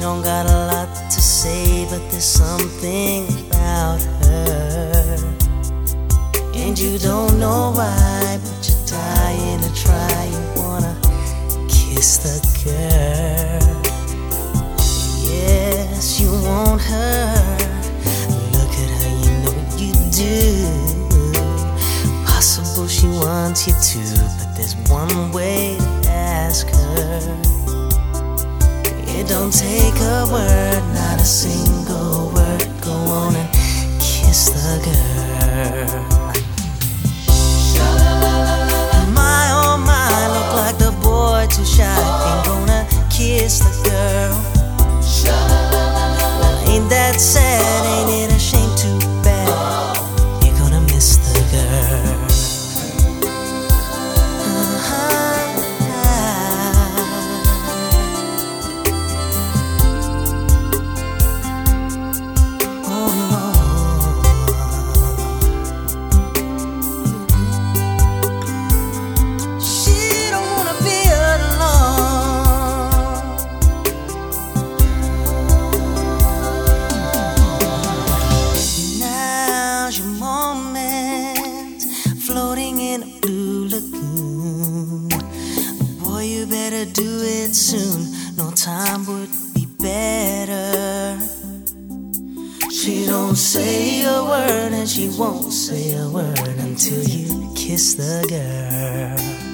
don't got a lot to say, but there's something you don't know why, but you're dying to try. You wanna kiss the girl. Yes, you want her. Look at her, you know you do. Possible she wants you to, but there's one way to ask her. It don't take a word, not a single kiss floating in a blue lagoon. Boy, you better do it soon. No time would be better. She don't say a word, and she won't say a word until you kiss the girl.